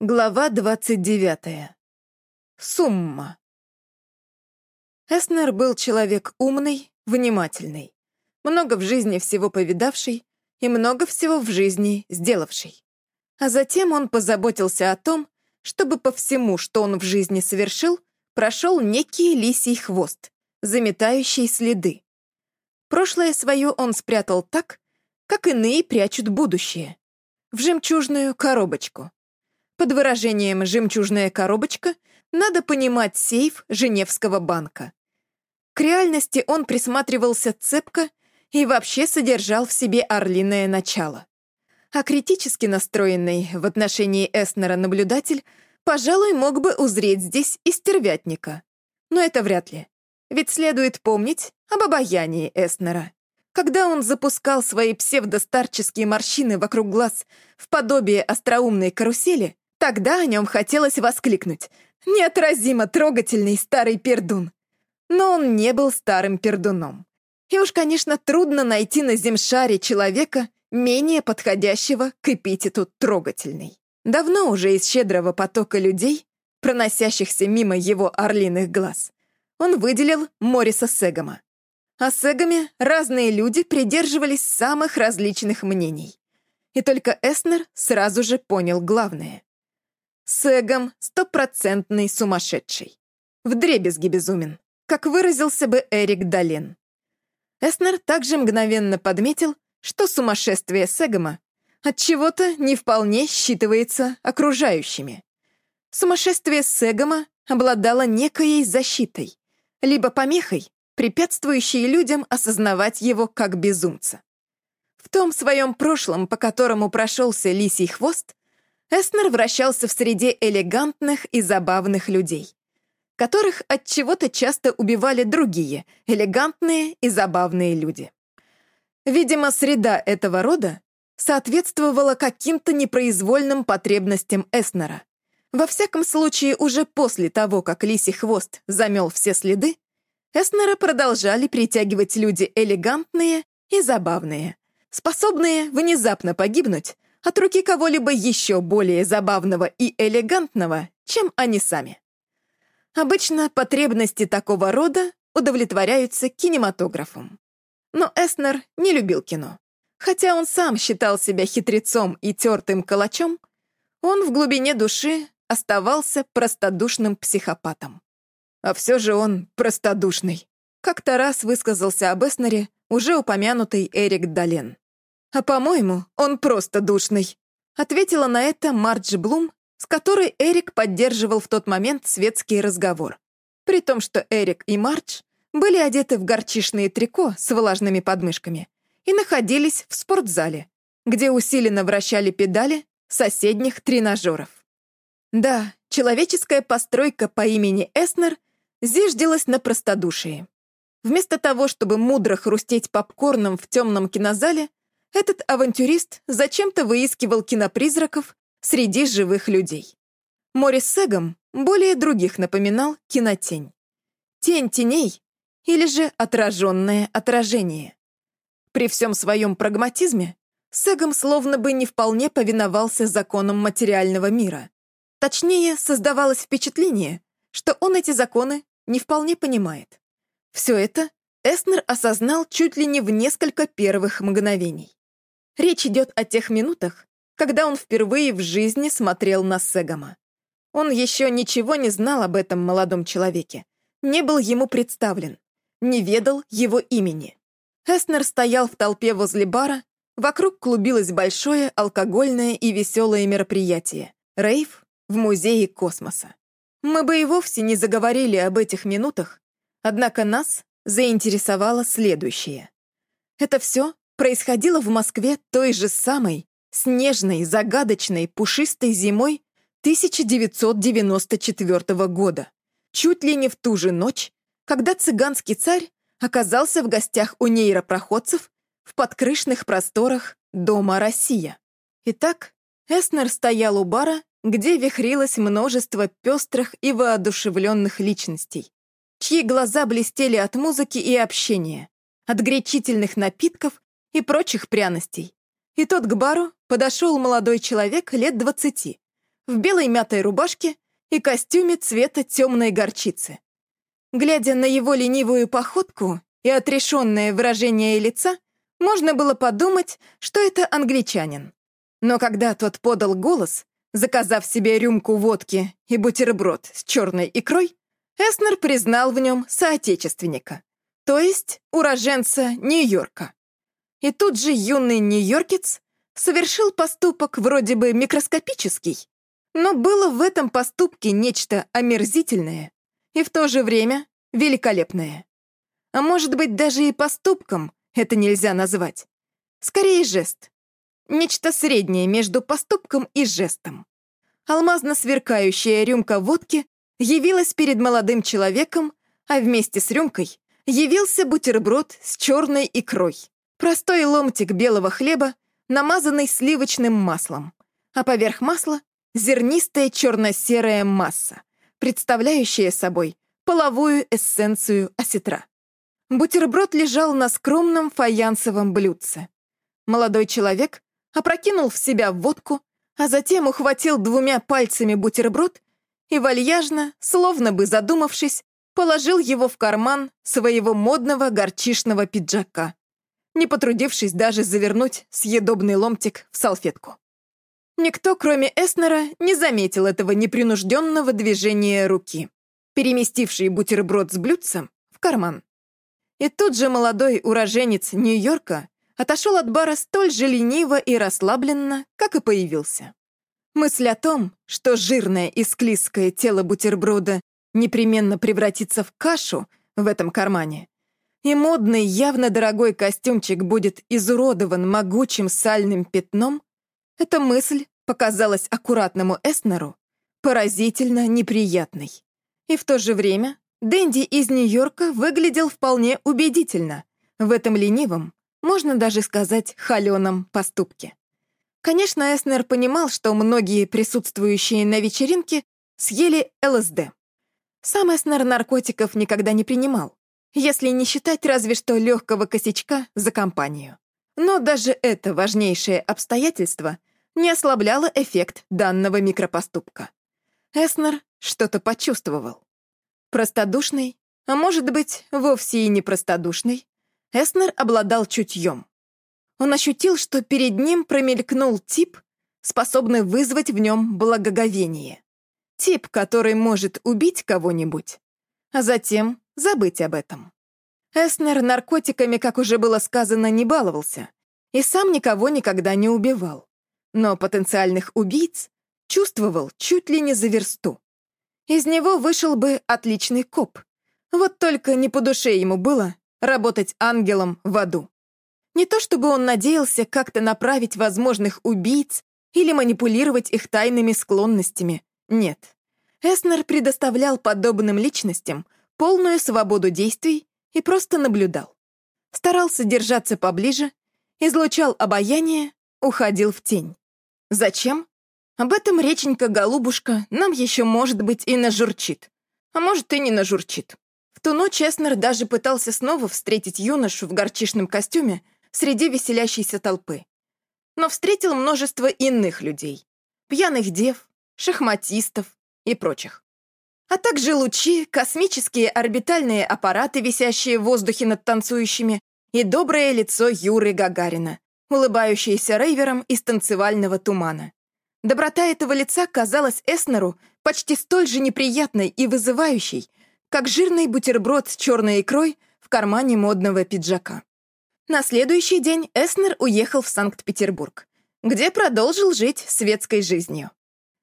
Глава 29. Сумма. Эснер был человек умный, внимательный, много в жизни всего повидавший и много всего в жизни сделавший. А затем он позаботился о том, чтобы по всему, что он в жизни совершил, прошел некий лисий хвост, заметающий следы. Прошлое свое он спрятал так, как иные прячут будущее, в жемчужную коробочку — под выражением «жемчужная коробочка» надо понимать сейф Женевского банка. К реальности он присматривался цепко и вообще содержал в себе орлиное начало. А критически настроенный в отношении Эснера наблюдатель, пожалуй, мог бы узреть здесь и стервятника. Но это вряд ли. Ведь следует помнить об обаянии Эснера. Когда он запускал свои псевдостарческие морщины вокруг глаз в подобие остроумной карусели, Тогда о нем хотелось воскликнуть. Неотразимо трогательный старый пердун. Но он не был старым пердуном. И уж, конечно, трудно найти на земшаре человека, менее подходящего к эпитету «трогательный». Давно уже из щедрого потока людей, проносящихся мимо его орлиных глаз, он выделил Мориса Сегома. О Сегоме разные люди придерживались самых различных мнений. И только Эснер сразу же понял главное. Сэгом стопроцентный сумасшедший. Вдребезги безумен, как выразился бы Эрик Дален. Эснер также мгновенно подметил, что сумасшествие Сегома от чего-то не вполне считывается окружающими. Сумасшествие Сегома обладало некоей защитой, либо помехой, препятствующей людям осознавать его как безумца. В том своем прошлом, по которому прошелся лисий хвост, Эснер вращался в среде элегантных и забавных людей, которых от чего-то часто убивали другие элегантные и забавные люди. Видимо, среда этого рода соответствовала каким-то непроизвольным потребностям Эснера. Во всяком случае, уже после того, как лисий хвост замел все следы, Эснера продолжали притягивать люди элегантные и забавные, способные внезапно погибнуть от руки кого-либо еще более забавного и элегантного, чем они сами. Обычно потребности такого рода удовлетворяются кинематографом. Но Эснер не любил кино. Хотя он сам считал себя хитрецом и тертым калачом, он в глубине души оставался простодушным психопатом. А все же он простодушный. Как-то раз высказался об Эснере уже упомянутый Эрик Дален. «А по-моему, он просто душный», — ответила на это Мардж Блум, с которой Эрик поддерживал в тот момент светский разговор. При том, что Эрик и Мардж были одеты в горчишные трико с влажными подмышками и находились в спортзале, где усиленно вращали педали соседних тренажеров. Да, человеческая постройка по имени Эснер зиждилась на простодушии. Вместо того, чтобы мудро хрустеть попкорном в темном кинозале, этот авантюрист зачем-то выискивал кинопризраков среди живых людей. Морис Сегом более других напоминал кинотень. Тень теней или же отраженное отражение. При всем своем прагматизме Сегом словно бы не вполне повиновался законам материального мира. Точнее, создавалось впечатление, что он эти законы не вполне понимает. Все это Эснер осознал чуть ли не в несколько первых мгновений. Речь идет о тех минутах, когда он впервые в жизни смотрел на Сегома. Он еще ничего не знал об этом молодом человеке, не был ему представлен, не ведал его имени. Эснер стоял в толпе возле бара, вокруг клубилось большое алкогольное и веселое мероприятие — рейв в Музее космоса. Мы бы и вовсе не заговорили об этих минутах, однако нас заинтересовало следующее. Это все происходило в Москве той же самой, снежной, загадочной, пушистой зимой 1994 года, чуть ли не в ту же ночь, когда цыганский царь оказался в гостях у нейропроходцев в подкрышных просторах Дома Россия. Итак, Эснер стоял у бара, где вихрилось множество пестрых и воодушевленных личностей, чьи глаза блестели от музыки и общения, от гречительных напитков и прочих пряностей. И тот к бару подошел молодой человек лет двадцати, в белой мятой рубашке и костюме цвета темной горчицы. Глядя на его ленивую походку и отрешенное выражение лица, можно было подумать, что это англичанин. Но когда тот подал голос, заказав себе рюмку водки и бутерброд с черной икрой, Эснер признал в нем соотечественника, то есть уроженца Нью-Йорка. И тут же юный нью-йоркец совершил поступок вроде бы микроскопический, но было в этом поступке нечто омерзительное и в то же время великолепное. А может быть, даже и поступком это нельзя назвать. Скорее, жест. Нечто среднее между поступком и жестом. Алмазно сверкающая рюмка водки явилась перед молодым человеком, а вместе с рюмкой явился бутерброд с черной икрой. Простой ломтик белого хлеба, намазанный сливочным маслом, а поверх масла зернистая черно-серая масса, представляющая собой половую эссенцию осетра. Бутерброд лежал на скромном фаянсовом блюдце. Молодой человек опрокинул в себя водку, а затем ухватил двумя пальцами бутерброд и вальяжно, словно бы задумавшись, положил его в карман своего модного горчишного пиджака, не потрудившись даже завернуть съедобный ломтик в салфетку. Никто, кроме Эснера, не заметил этого непринужденного движения руки, переместившей бутерброд с блюдцем в карман. И тут же молодой уроженец Нью-Йорка отошел от бара столь же лениво и расслабленно, как и появился. Мысль о том, что жирное и склизкое тело бутерброда непременно превратится в кашу в этом кармане, и модный, явно дорогой костюмчик будет изуродован могучим сальным пятном, эта мысль показалась аккуратному Эснеру поразительно неприятной. И в то же время Дэнди из Нью-Йорка выглядел вполне убедительно в этом ленивом, можно даже сказать, холеном поступке. Конечно, Эснер понимал, что многие присутствующие на вечеринке съели ЛСД. Сам Эснер наркотиков никогда не принимал, если не считать разве что легкого косячка за компанию. Но даже это важнейшее обстоятельство не ослабляло эффект данного микропоступка. Эснер что-то почувствовал. Простодушный, а может быть, вовсе и не простодушный, Эснер обладал чутьем. Он ощутил, что перед ним промелькнул тип, способный вызвать в нем благоговение. Тип, который может убить кого-нибудь, а затем забыть об этом. Эснер наркотиками, как уже было сказано, не баловался и сам никого никогда не убивал но потенциальных убийц чувствовал чуть ли не за версту. Из него вышел бы отличный коп. Вот только не по душе ему было работать ангелом в аду. Не то чтобы он надеялся как-то направить возможных убийц или манипулировать их тайными склонностями. Нет. Эснер предоставлял подобным личностям полную свободу действий и просто наблюдал. Старался держаться поближе, излучал обаяние, уходил в тень. Зачем? Об этом реченька-голубушка нам еще, может быть, и нажурчит. А может, и не нажурчит. В ту ночь Эснер даже пытался снова встретить юношу в горчишном костюме среди веселящейся толпы. Но встретил множество иных людей. Пьяных дев, шахматистов и прочих. А также лучи, космические орбитальные аппараты, висящие в воздухе над танцующими, и доброе лицо Юры Гагарина, улыбающийся рейвером из танцевального тумана. Доброта этого лица казалась Эснеру почти столь же неприятной и вызывающей, как жирный бутерброд с черной икрой в кармане модного пиджака. На следующий день Эснер уехал в Санкт-Петербург, где продолжил жить светской жизнью.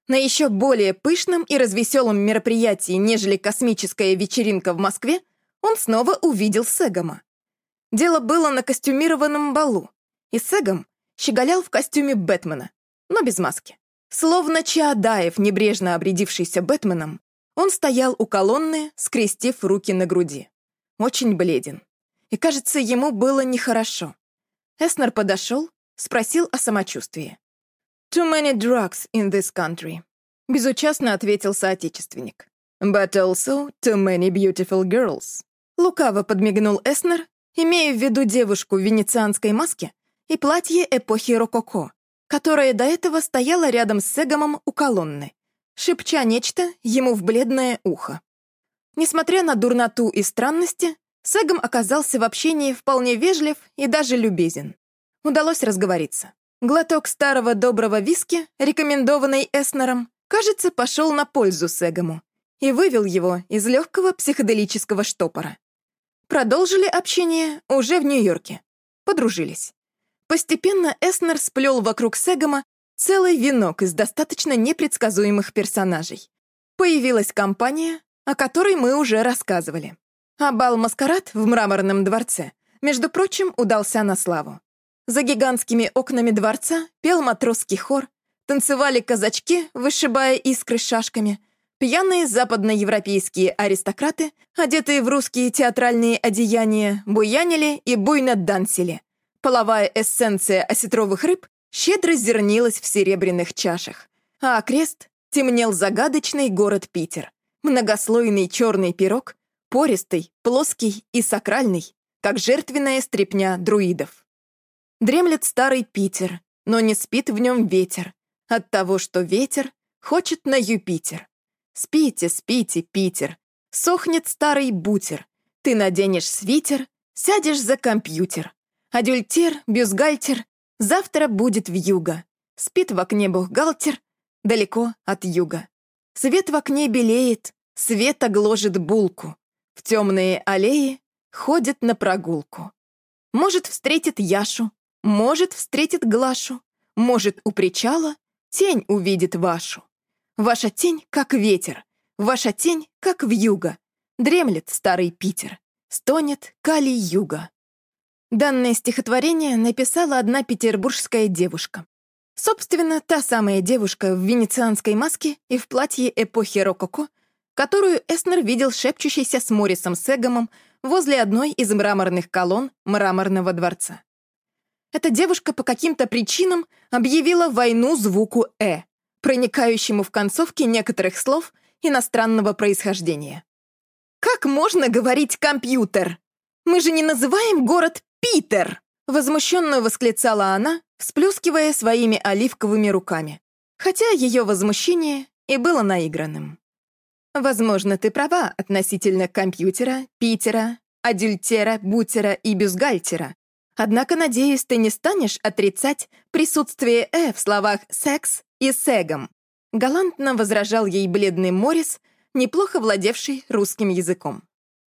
На еще более пышном и развеселом мероприятии, нежели космическая вечеринка в Москве, он снова увидел Сегома. Дело было на костюмированном балу, и Сегом щеголял в костюме Бэтмена, но без маски. Словно Чаадаев, небрежно обрядившийся Бэтменом, он стоял у колонны, скрестив руки на груди. Очень бледен. И, кажется, ему было нехорошо. Эснер подошел, спросил о самочувствии. «Too many drugs in this country», — безучастно ответил соотечественник. «But also too many beautiful girls». Лукаво подмигнул Эснер, имея в виду девушку в венецианской маске, и платье эпохи рококо, которая до этого стояла рядом с Сегомом у колонны, шепча нечто ему в бледное ухо. Несмотря на дурноту и странности, Сегом оказался в общении вполне вежлив и даже любезен. Удалось разговориться. Глоток старого доброго виски, рекомендованный Эснером, кажется, пошел на пользу Сегому и вывел его из легкого психоделического штопора. Продолжили общение уже в Нью-Йорке. Подружились. Постепенно Эснер сплел вокруг Сегома целый венок из достаточно непредсказуемых персонажей. Появилась компания, о которой мы уже рассказывали. А бал-маскарад в мраморном дворце, между прочим, удался на славу. За гигантскими окнами дворца пел матросский хор, танцевали казачки, вышибая искры шашками, пьяные западноевропейские аристократы, одетые в русские театральные одеяния, буянили и буйно дансили. Половая эссенция осетровых рыб щедро зернилась в серебряных чашах, а окрест темнел загадочный город Питер. Многослойный черный пирог, пористый, плоский и сакральный, как жертвенная стрепня друидов. Дремлет старый Питер, но не спит в нем ветер, от того, что ветер хочет на Юпитер. Спите, спите, Питер, сохнет старый бутер, ты наденешь свитер, сядешь за компьютер. Адюльтер, бюстгальтер, завтра будет вьюга. Спит в окне бухгалтер, далеко от юга. Свет в окне белеет, свет огложит булку. В темные аллеи ходит на прогулку. Может, встретит Яшу, может, встретит Глашу, может, у причала тень увидит вашу. Ваша тень, как ветер, ваша тень, как вьюга. Дремлет старый Питер, стонет Кали-Юга. Данное стихотворение написала одна петербургская девушка. Собственно, та самая девушка в венецианской маске и в платье эпохи рококо, которую Эснер видел шепчущейся с Морисом Сегомом возле одной из мраморных колонн мраморного дворца. Эта девушка по каким-то причинам объявила войну звуку «э», проникающему в концовки некоторых слов иностранного происхождения. «Как можно говорить «компьютер»? Мы же не называем город «Питер!» — возмущенно восклицала она, всплескивая своими оливковыми руками. Хотя ее возмущение и было наигранным. Возможно, ты права относительно компьютера, Питера, адюльтера, бутера и бюстгальтера. Однако, надеюсь, ты не станешь отрицать присутствие «э» в словах «секс» и «сегом». Галантно возражал ей бледный Морис, неплохо владевший русским языком.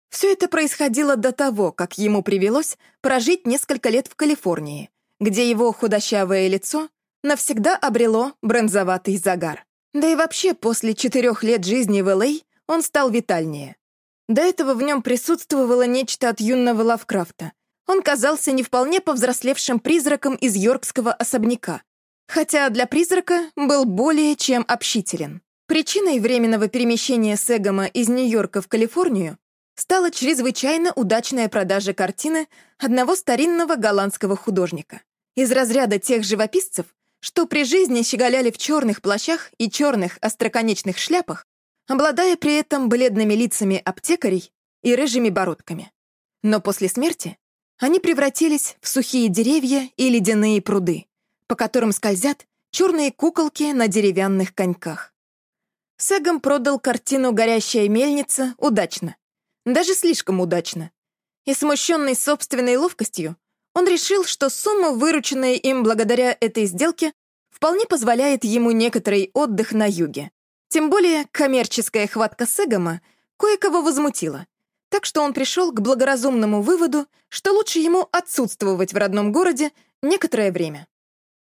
Все это происходило до того, как ему привелось прожить несколько лет в Калифорнии, где его худощавое лицо навсегда обрело бронзоватый загар. Да и вообще, после четырех лет жизни в Л.А. он стал витальнее. До этого в нем присутствовало нечто от юного Лавкрафта. Он казался не вполне повзрослевшим призраком из йоркского особняка, хотя для призрака был более чем общителен. Причиной временного перемещения Сегома из Нью-Йорка в Калифорнию стала чрезвычайно удачная продажа картины одного старинного голландского художника. Из разряда тех живописцев, что при жизни щеголяли в черных плащах и черных остроконечных шляпах, обладая при этом бледными лицами аптекарей и рыжими бородками. Но после смерти они превратились в сухие деревья и ледяные пруды, по которым скользят черные куколки на деревянных коньках. Сегом продал картину «Горящая мельница» удачно, даже слишком удачно. И смущенный собственной ловкостью, он решил, что сумма, вырученная им благодаря этой сделке, вполне позволяет ему некоторый отдых на юге. Тем более коммерческая хватка Сегома кое-кого возмутила. Так что он пришел к благоразумному выводу, что лучше ему отсутствовать в родном городе некоторое время.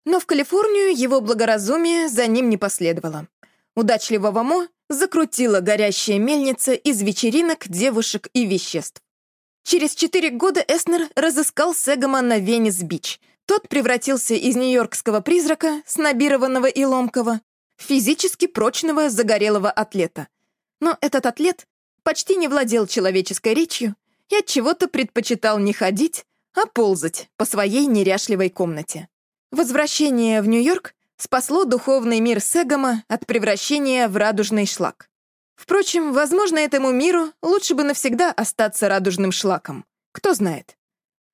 Но в Калифорнию его благоразумие за ним не последовало. Удачливого Мо закрутила горящая мельница из вечеринок, девушек и веществ. Через четыре года Эснер разыскал Сегома на Венес-Бич. Тот превратился из нью-йоркского призрака, снобированного и ломкого, в физически прочного загорелого атлета. Но этот атлет почти не владел человеческой речью и от чего то предпочитал не ходить, а ползать по своей неряшливой комнате. Возвращение в Нью-Йорк спасло духовный мир Сегома от превращения в радужный шлак. Впрочем, возможно, этому миру лучше бы навсегда остаться радужным шлаком. Кто знает.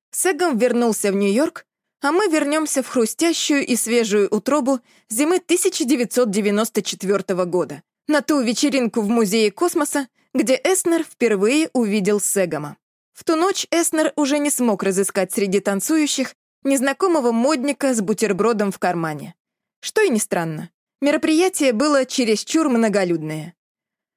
Сегом вернулся в Нью-Йорк, а мы вернемся в хрустящую и свежую утробу зимы 1994 года, на ту вечеринку в Музее космоса, где Эснер впервые увидел Сегома. В ту ночь Эснер уже не смог разыскать среди танцующих незнакомого модника с бутербродом в кармане. Что и не странно, мероприятие было чересчур многолюдное.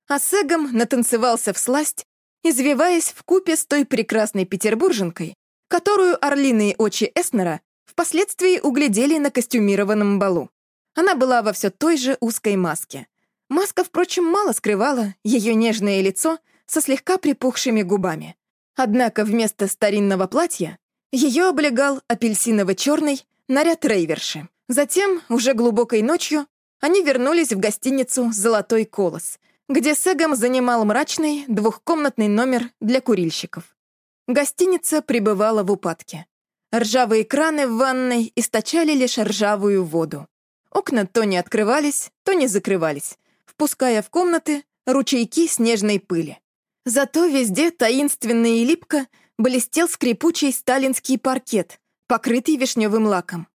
А Сегом натанцевался в сласть, извиваясь в купе с той прекрасной петербурженкой, которую орлиные очи Эснера впоследствии углядели на костюмированном балу. Она была во все той же узкой маске. Маска, впрочем, мало скрывала ее нежное лицо со слегка припухшими губами. Однако вместо старинного платья ее облегал апельсиново-черный наряд рейверши. Затем, уже глубокой ночью, они вернулись в гостиницу «Золотой колос», где Сегом занимал мрачный двухкомнатный номер для курильщиков. Гостиница пребывала в упадке. Ржавые краны в ванной источали лишь ржавую воду. Окна то не открывались, то не закрывались, впуская в комнаты ручейки снежной пыли. Зато везде таинственно и липко блестел скрипучий сталинский паркет, покрытый вишневым лаком.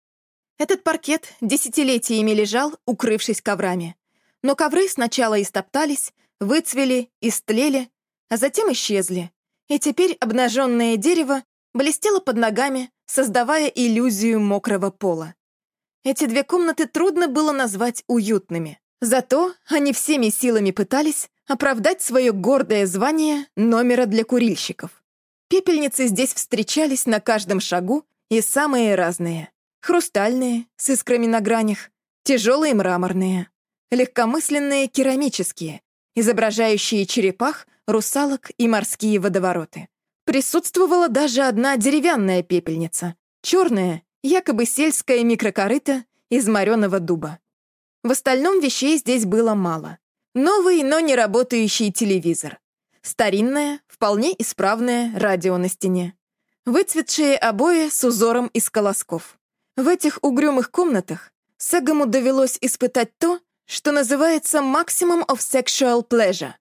Этот паркет десятилетиями лежал, укрывшись коврами. Но ковры сначала истоптались, выцвели, истлели, а затем исчезли. И теперь обнаженное дерево блестело под ногами, создавая иллюзию мокрого пола. Эти две комнаты трудно было назвать уютными. Зато они всеми силами пытались оправдать свое гордое звание номера для курильщиков. Пепельницы здесь встречались на каждом шагу и самые разные. Хрустальные, с искрами на гранях, тяжелые мраморные, легкомысленные керамические, изображающие черепах, русалок и морские водовороты. Присутствовала даже одна деревянная пепельница, черная, якобы сельская микрокорыта из мореного дуба. В остальном вещей здесь было мало. Новый, но не работающий телевизор. Старинное, вполне исправное радио на стене. Выцветшие обои с узором из колосков. В этих угрюмых комнатах Сегому довелось испытать то, что называется maximum of sexual pleasure.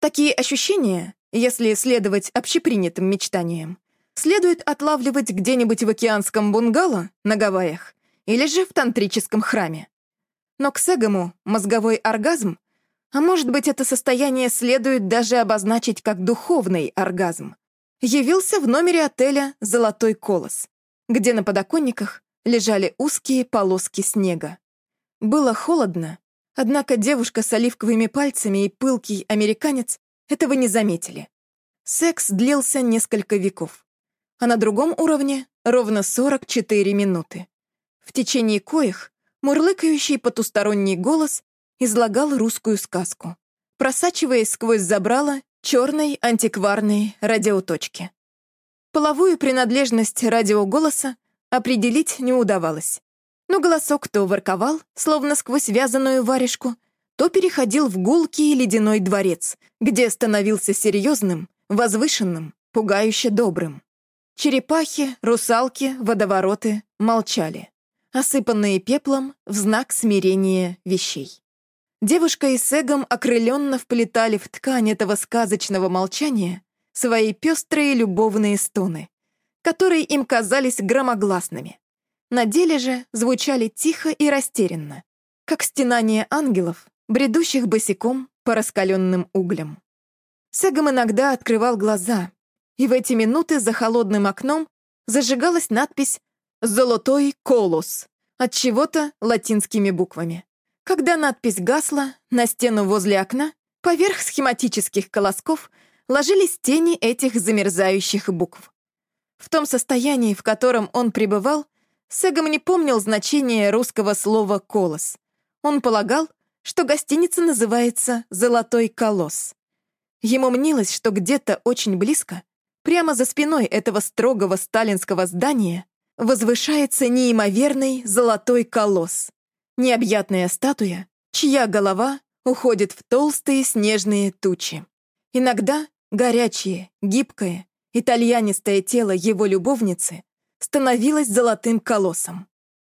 Такие ощущения если следовать общепринятым мечтаниям, следует отлавливать где-нибудь в океанском бунгало на Гавайях или же в тантрическом храме. Но к Сегому мозговой оргазм, а может быть, это состояние следует даже обозначить как духовный оргазм, явился в номере отеля «Золотой колос», где на подоконниках лежали узкие полоски снега. Было холодно, однако девушка с оливковыми пальцами и пылкий американец этого не заметили. Секс длился несколько веков, а на другом уровне — ровно 44 минуты, в течение коих мурлыкающий потусторонний голос излагал русскую сказку, просачиваясь сквозь забрала черной антикварной радиоточки. Половую принадлежность радиоголоса определить не удавалось, но голосок то ворковал, словно сквозь вязаную варежку, то переходил в гулкий ледяной дворец, где становился серьезным, возвышенным, пугающе добрым. Черепахи, русалки, водовороты молчали, осыпанные пеплом в знак смирения вещей. Девушка и Сегом окрыленно вплетали в ткань этого сказочного молчания свои пестрые любовные стоны, которые им казались громогласными. На деле же звучали тихо и растерянно, как стенание ангелов бредущих босиком по раскаленным углям. Сегом иногда открывал глаза, и в эти минуты за холодным окном зажигалась надпись «Золотой колос» от чего-то латинскими буквами. Когда надпись гасла, на стену возле окна, поверх схематических колосков ложились тени этих замерзающих букв. В том состоянии, в котором он пребывал, Сегом не помнил значения русского слова «колос». Он полагал, что гостиница называется «Золотой колосс». Ему мнилось, что где-то очень близко, прямо за спиной этого строгого сталинского здания, возвышается неимоверный золотой колосс, необъятная статуя, чья голова уходит в толстые снежные тучи. Иногда горячее, гибкое, итальянистое тело его любовницы становилось золотым колоссом.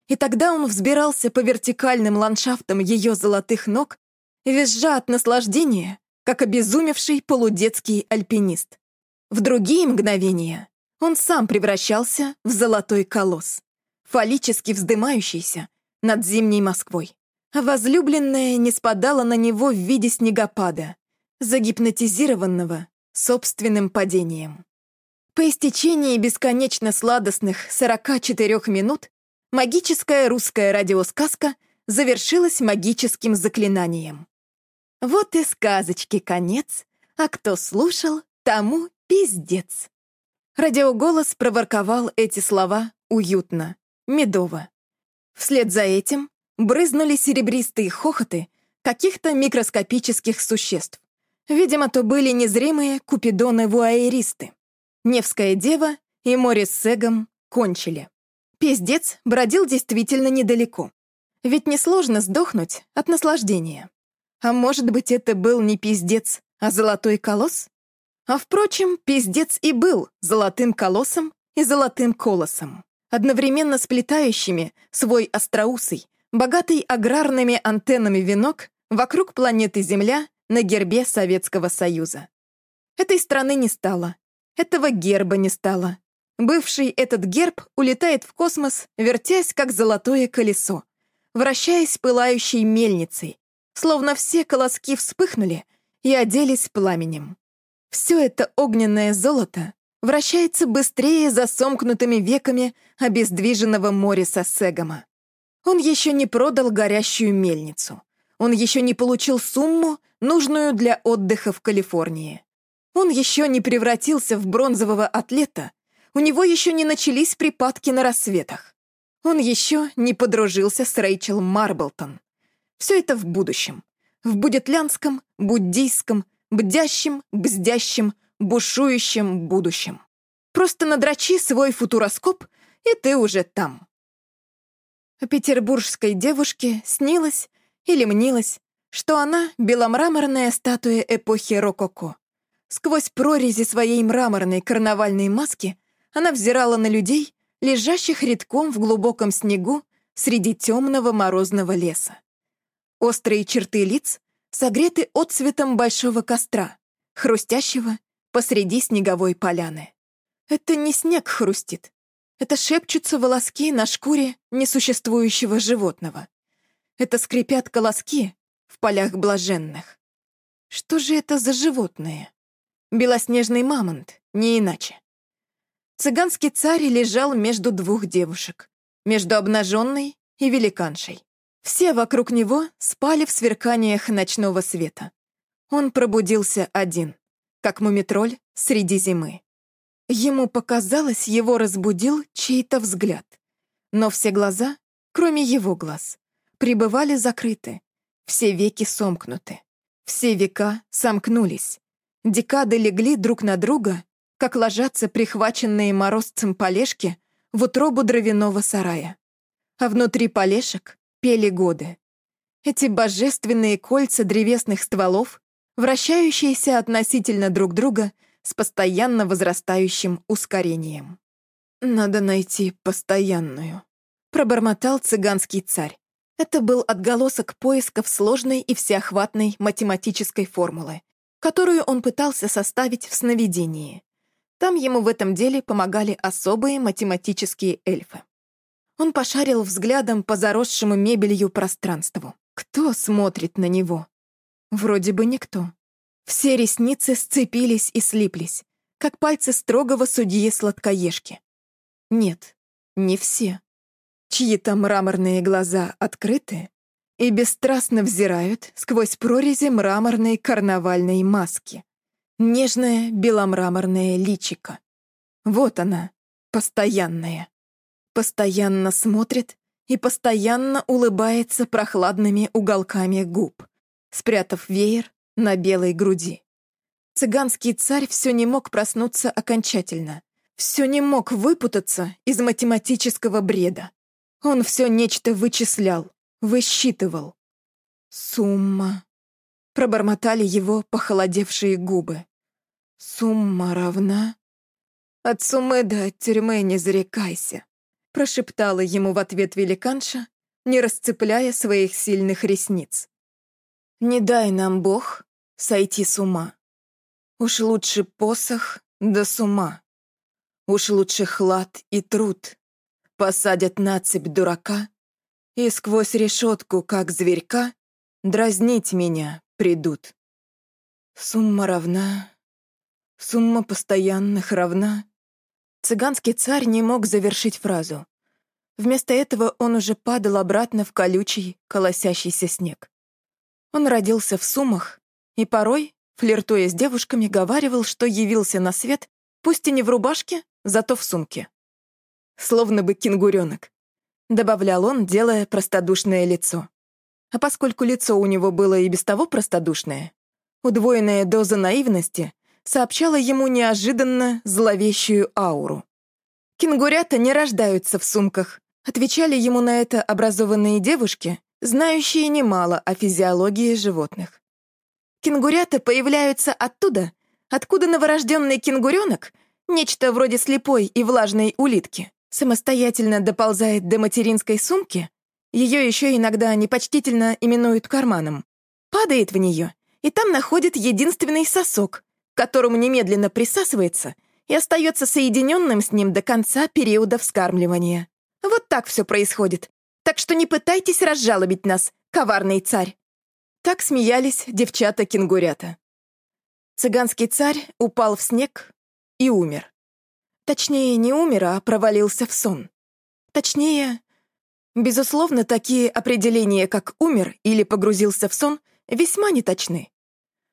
И тогда он взбирался по вертикальным ландшафтам ее золотых ног, визжа от наслаждения, как обезумевший полудетский альпинист. В другие мгновения он сам превращался в золотой колосс. фаллически вздымающийся над зимней Москвой. А возлюбленная не спадала на него в виде снегопада, загипнотизированного собственным падением. По истечении бесконечно сладостных 44 минут магическая русская радиосказка завершилась магическим заклинанием. Вот и сказочки конец, а кто слушал, тому пиздец. Радиоголос проворковал эти слова уютно, медово. Вслед за этим брызнули серебристые хохоты каких-то микроскопических существ. Видимо, то были незримые купидоны-вуаеристы. Невская дева и море с Сегом кончили. Пиздец бродил действительно недалеко. Ведь несложно сдохнуть от наслаждения. А может быть, это был не пиздец, а золотой колосс? А впрочем, пиздец и был золотым колоссом и золотым колосом, одновременно сплетающими свой остроусый, богатый аграрными антеннами венок вокруг планеты Земля на гербе Советского Союза. Этой страны не стало, этого герба не стало. Бывший этот герб улетает в космос, вертясь как золотое колесо, вращаясь пылающей мельницей, словно все колоски вспыхнули и оделись пламенем. Все это огненное золото вращается быстрее за сомкнутыми веками обездвиженного Мориса Сегома. Он еще не продал горящую мельницу. Он еще не получил сумму, нужную для отдыха в Калифорнии. Он еще не превратился в бронзового атлета, у него еще не начались припадки на рассветах. Он еще не подружился с Рэйчел Марблтон. Все это в будущем. В будетлянском, буддийском, бдящем, бздящем, бушующем будущем. Просто надрачи свой футуроскоп, и ты уже там. Петербургской девушке снилось или мнилось, что она — беломраморная статуя эпохи рококо. Сквозь прорези своей мраморной карнавальной маски она взирала на людей, лежащих редком в глубоком снегу среди темного морозного леса. Острые черты лиц согреты отцветом большого костра, хрустящего посреди снеговой поляны. Это не снег хрустит, это шепчутся волоски на шкуре несуществующего животного. Это скрипят колоски в полях блаженных. Что же это за животное? Белоснежный мамонт, не иначе. Цыганский царь лежал между двух девушек, между обнаженной и великаншей. Все вокруг него спали в сверканиях ночного света. Он пробудился один, как мумитроль среди зимы. Ему показалось, его разбудил чей-то взгляд. Но все глаза, кроме его глаз, пребывали закрыты, все веки сомкнуты. Все века сомкнулись. Декады легли друг на друга, как ложатся прихваченные морозцем полежки в утробу дровяного сарая. А внутри полешек пели годы. Эти божественные кольца древесных стволов, вращающиеся относительно друг друга — с постоянно возрастающим ускорением. «Надо найти постоянную», — пробормотал цыганский царь. Это был отголосок поисков сложной и всеохватной математической формулы, которую он пытался составить в сновидении. Там ему в этом деле помогали особые математические эльфы. Он пошарил взглядом по заросшему мебелью пространству. Кто смотрит на него? Вроде бы никто. Все ресницы сцепились и слиплись, как пальцы строгого судьи-сладкоежки. Нет, не все. Чьи-то мраморные глаза открыты и бесстрастно взирают сквозь прорези мраморной карнавальной маски. Нежное беломраморное личико. Вот она, постоянная. Постоянно смотрит и постоянно улыбается прохладными уголками губ, спрятав веер на белой груди. Цыганский царь все не мог проснуться окончательно, все не мог выпутаться из математического бреда. Он все нечто вычислял, высчитывал. «Сумма», — пробормотали его похолодевшие губы. «Сумма равна...» «От суммы до тюрьмы не зарекайся», — прошептала ему в ответ великанша, не расцепляя своих сильных ресниц. «Не дай нам Бог сойти с ума. Уж лучше посох да с ума. Уж лучше хлад и труд. посадят на цепь дурака, и сквозь решетку, как зверька, дразнить меня придут. Сумма равна, сумма постоянных равна. Цыганский царь не мог завершить фразу. Вместо этого он уже падал обратно в колючий, колосящийся снег. Он родился в суммах и порой, флиртуя с девушками, говаривал, что явился на свет, пусть и не в рубашке, зато в сумке. Словно бы кенгуренок, добавлял он, делая простодушное лицо. А поскольку лицо у него было и без того простодушное, удвоенная доза наивности сообщала ему неожиданно зловещую ауру. Кенгурята не рождаются в сумках, Отвечали ему на это образованные девушки, знающие немало о физиологии животных. Кенгурята появляются оттуда, откуда новорожденный кенгуренок, нечто вроде слепой и влажной улитки, самостоятельно доползает до материнской сумки, ее еще иногда непочтительно именуют карманом, падает в нее и там находит единственный сосок, которому немедленно присасывается и остается соединенным с ним до конца периода вскармливания. Вот так все происходит. Так что не пытайтесь разжалобить нас, коварный царь. Так смеялись девчата-кенгурята. Цыганский царь упал в снег и умер. Точнее, не умер, а провалился в сон. Точнее, безусловно, такие определения, как «умер» или «погрузился в сон», весьма неточны.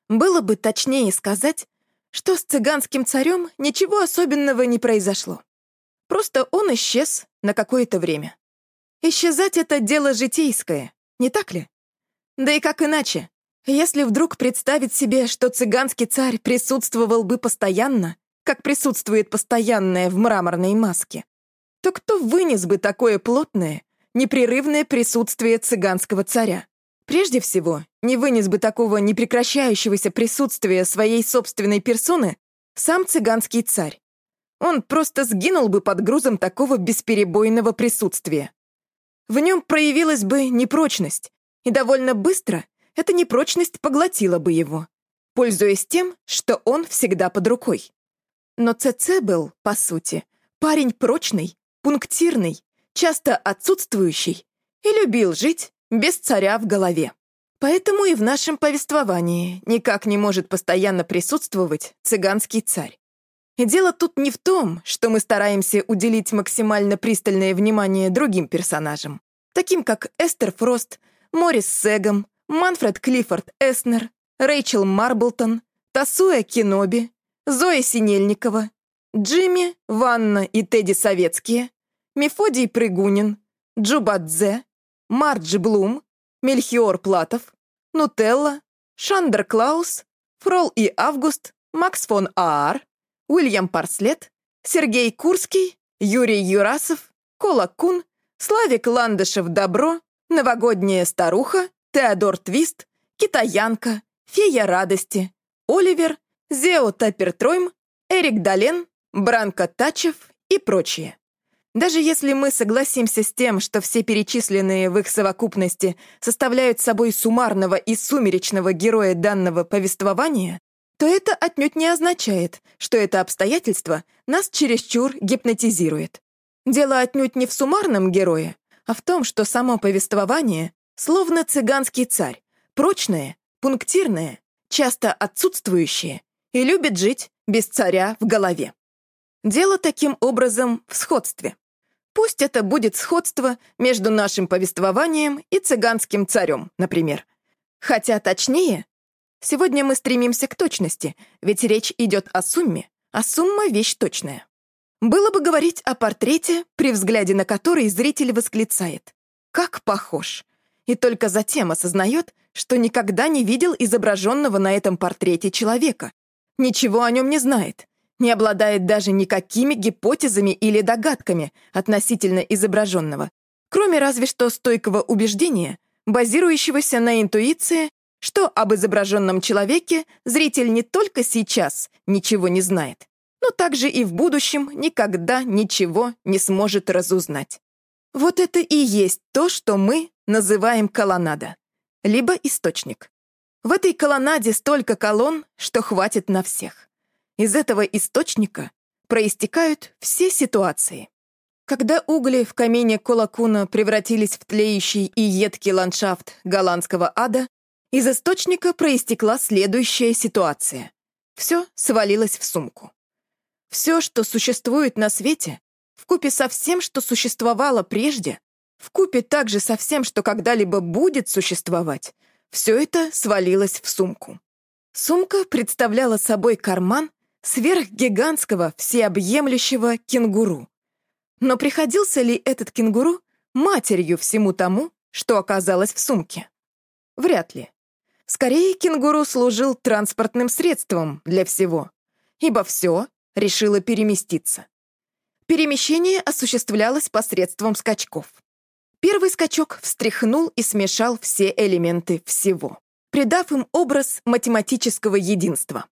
Было бы точнее сказать, что с цыганским царем ничего особенного не произошло. Просто он исчез на какое-то время. Исчезать — это дело житейское, не так ли? Да и как иначе? Если вдруг представить себе, что цыганский царь присутствовал бы постоянно, как присутствует постоянное в мраморной маске, то кто вынес бы такое плотное, непрерывное присутствие цыганского царя? Прежде всего, не вынес бы такого непрекращающегося присутствия своей собственной персоны сам цыганский царь. Он просто сгинул бы под грузом такого бесперебойного присутствия. В нем проявилась бы непрочность, и довольно быстро эта непрочность поглотила бы его, пользуясь тем, что он всегда под рукой. Но ЦЦ был, по сути, парень прочный, пунктирный, часто отсутствующий и любил жить без царя в голове. Поэтому и в нашем повествовании никак не может постоянно присутствовать цыганский царь. И дело тут не в том, что мы стараемся уделить максимально пристальное внимание другим персонажам, таким как Эстер Фрост, Морис Сегом, Манфред Клиффорд Эснер, Рэйчел Марблтон, Тасуя Киноби, Зоя Синельникова, Джимми, Ванна и Тедди Советские, Мефодий Прыгунин, Джубадзе, Марджи Блум, Мельхиор Платов, Нутелла, Шандер Клаус, Фрол и Август, Макс фон Аар, Уильям Парслет, Сергей Курский, Юрий Юрасов, Кола Кун, Славик Ландышев-Добро, Новогодняя старуха, Теодор Твист, Китаянка, Фея радости, Оливер, Зео Тапертройм, Эрик Долен, Бранко Тачев и прочие. Даже если мы согласимся с тем, что все перечисленные в их совокупности составляют собой суммарного и сумеречного героя данного повествования, то это отнюдь не означает, что это обстоятельство нас чересчур гипнотизирует. Дело отнюдь не в суммарном герое, а в том, что само повествование словно цыганский царь, прочное, пунктирное, часто отсутствующее и любит жить без царя в голове. Дело таким образом в сходстве. Пусть это будет сходство между нашим повествованием и цыганским царем, например. Хотя точнее, Сегодня мы стремимся к точности, ведь речь идет о сумме, а сумма — вещь точная. Было бы говорить о портрете, при взгляде на который зритель восклицает «Как похож!» и только затем осознает, что никогда не видел изображенного на этом портрете человека, ничего о нем не знает, не обладает даже никакими гипотезами или догадками относительно изображенного, кроме разве что стойкого убеждения, базирующегося на интуиции что об изображенном человеке зритель не только сейчас ничего не знает, но также и в будущем никогда ничего не сможет разузнать. Вот это и есть то, что мы называем колоннада, либо источник. В этой колоннаде столько колонн, что хватит на всех. Из этого источника проистекают все ситуации. Когда угли в камине Колакуна превратились в тлеющий и едкий ландшафт голландского ада, из источника проистекла следующая ситуация. Все свалилось в сумку. Все, что существует на свете, вкупе со всем, что существовало прежде, вкупе также со всем, что когда-либо будет существовать, все это свалилось в сумку. Сумка представляла собой карман сверхгигантского, всеобъемлющего кенгуру. Но приходился ли этот кенгуру матерью всему тому, что оказалось в сумке? Вряд ли. Скорее, кенгуру служил транспортным средством для всего, ибо все решило переместиться. Перемещение осуществлялось посредством скачков. Первый скачок встряхнул и смешал все элементы всего, придав им образ математического единства.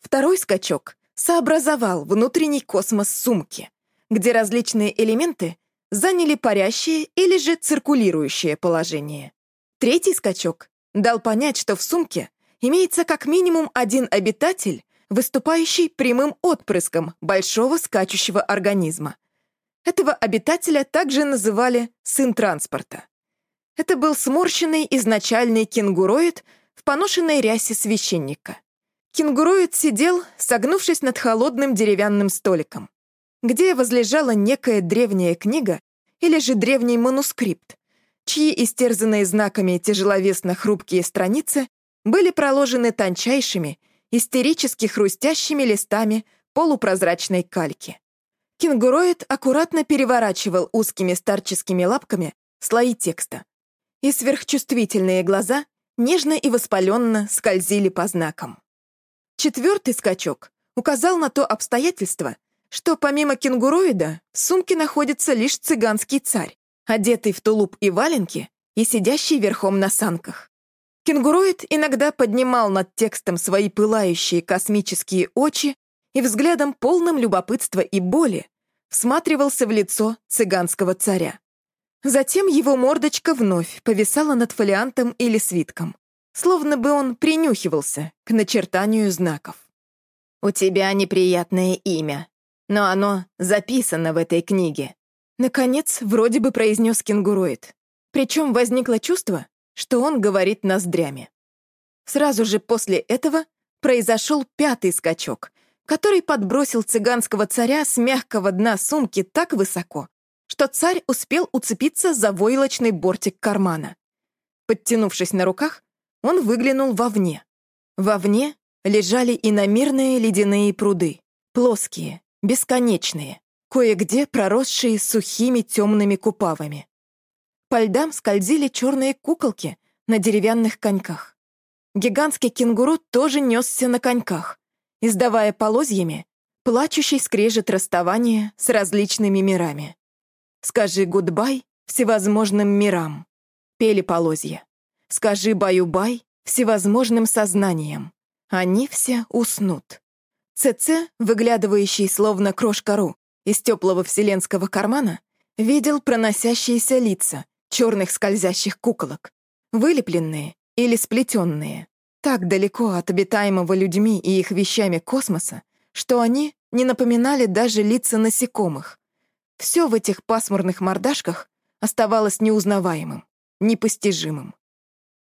Второй скачок сообразовал внутренний космос сумки, где различные элементы заняли парящее или же циркулирующее положение. Третий скачок дал понять, что в сумке имеется как минимум один обитатель, выступающий прямым отпрыском большого скачущего организма. Этого обитателя также называли «сын транспорта». Это был сморщенный изначальный кенгуроид в поношенной рясе священника. Кенгуроид сидел, согнувшись над холодным деревянным столиком, где возлежала некая древняя книга или же древний манускрипт, чьи истерзанные знаками тяжеловесно хрупкие страницы были проложены тончайшими, истерически хрустящими листами полупрозрачной кальки. Кенгуроид аккуратно переворачивал узкими старческими лапками слои текста, и сверхчувствительные глаза нежно и воспаленно скользили по знакам. Четвертый скачок указал на то обстоятельство, что помимо кенгуроида в сумке находится лишь цыганский царь, одетый в тулуп и валенки и сидящий верхом на санках. Кенгуроид иногда поднимал над текстом свои пылающие космические очи и взглядом полным любопытства и боли всматривался в лицо цыганского царя. Затем его мордочка вновь повисала над фолиантом или свитком, словно бы он принюхивался к начертанию знаков. «У тебя неприятное имя, но оно записано в этой книге», Наконец, вроде бы произнес кенгуроид. Причем возникло чувство, что он говорит ноздрями. Сразу же после этого произошел пятый скачок, который подбросил цыганского царя с мягкого дна сумки так высоко, что царь успел уцепиться за войлочный бортик кармана. Подтянувшись на руках, он выглянул вовне. Вовне лежали иномерные ледяные пруды, плоские, бесконечные, кое-где проросшие сухими темными купавами. По льдам скользили черные куколки на деревянных коньках. Гигантский кенгуру тоже несся на коньках, издавая полозьями плачущий скрежет расставания с различными мирами. «Скажи гудбай всевозможным мирам», — пели полозья. «Скажи баю-бай всевозможным сознаниям. Они все уснут». ЦЦ, выглядывающий словно крошка ру, из теплого вселенского кармана видел проносящиеся лица черных скользящих куколок, вылепленные или сплетенные, так далеко от обитаемого людьми и их вещами космоса, что они не напоминали даже лица насекомых. Все в этих пасмурных мордашках оставалось неузнаваемым, непостижимым.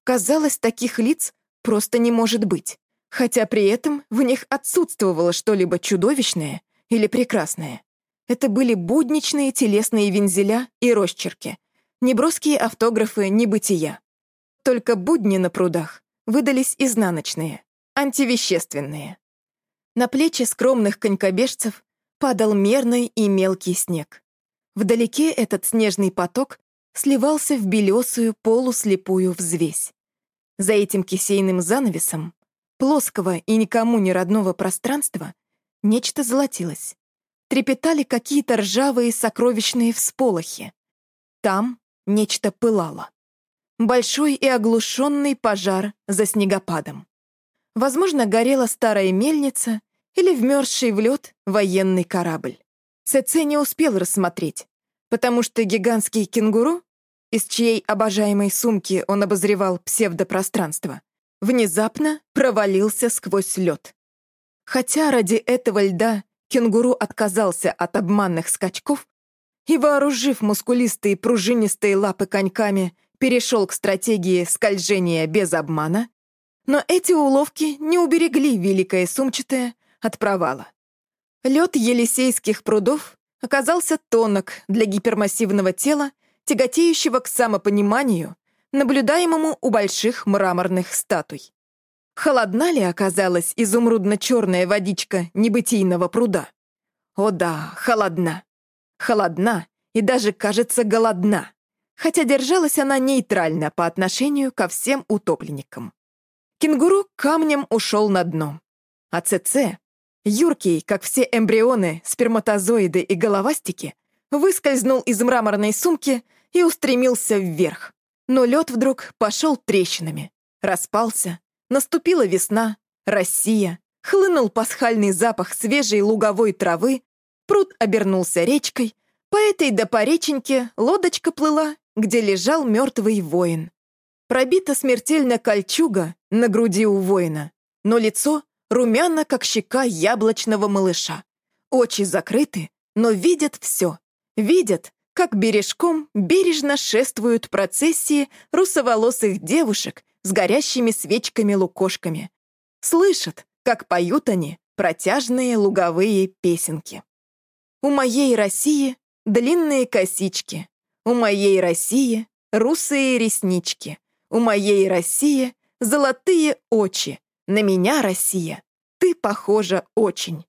Казалось, таких лиц просто не может быть, хотя при этом в них отсутствовало что-либо чудовищное или прекрасное. Это были будничные телесные вензеля и росчерки, неброские автографы небытия. Только будни на прудах выдались изнаночные, антивещественные. На плечи скромных конькобежцев падал мерный и мелкий снег. Вдалеке этот снежный поток сливался в белесую полуслепую взвесь. За этим кисейным занавесом, плоского и никому не родного пространства, нечто золотилось трепетали какие-то ржавые сокровищные всполохи. Там нечто пылало. Большой и оглушенный пожар за снегопадом. Возможно, горела старая мельница или вмерзший в лед военный корабль. Цеце не успел рассмотреть, потому что гигантский кенгуру, из чьей обожаемой сумки он обозревал псевдопространство, внезапно провалился сквозь лед. Хотя ради этого льда кенгуру отказался от обманных скачков, и, вооружив мускулистые пружинистые лапы коньками, перешел к стратегии скольжения без обмана, но эти уловки не уберегли великое сумчатое от провала. Лед Елисейских прудов оказался тонок для гипермассивного тела, тяготеющего к самопониманию, наблюдаемому у больших мраморных статуй. Холодна ли оказалась изумрудно-черная водичка небытийного пруда? О да, холодна. Холодна и даже, кажется, голодна хотя держалась она нейтрально по отношению ко всем утопленникам. Кенгуру камнем ушел на дно, а ЦЦ, юркий, как все эмбрионы, сперматозоиды и головастики, выскользнул из мраморной сумки и устремился вверх. Но лед вдруг пошел трещинами, распался, наступила весна, Россия, хлынул пасхальный запах свежей луговой травы, пруд обернулся речкой, по этой да по реченьке лодочка плыла где лежал мертвый воин. Пробита смертельно кольчуга на груди у воина, но лицо румяно, как щека яблочного малыша. Очи закрыты, но видят все. Видят, как бережком бережно шествуют процессии русоволосых девушек с горящими свечками-лукошками. Слышат, как поют они протяжные луговые песенки. У моей России длинные косички, у моей России русые реснички. У моей России золотые очи. На меня, Россия, ты похожа очень.